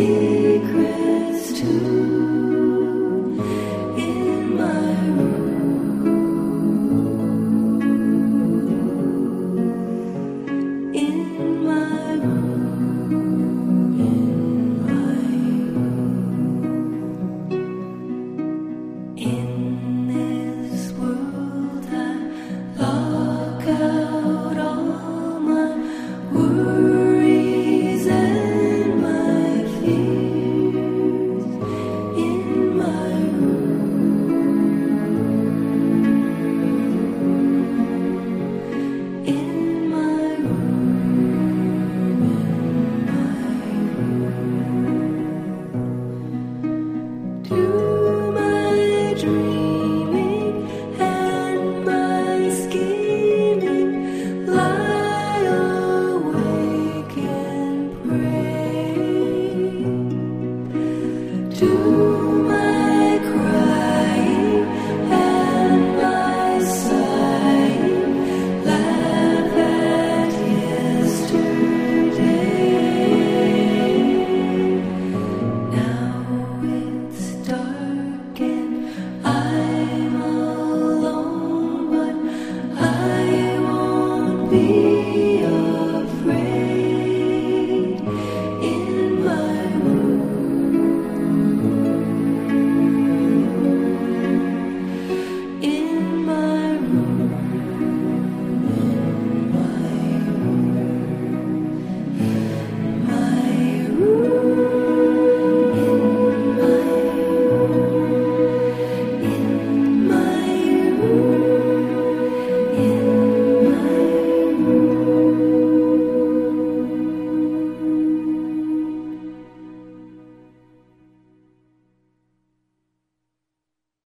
secrets to. To be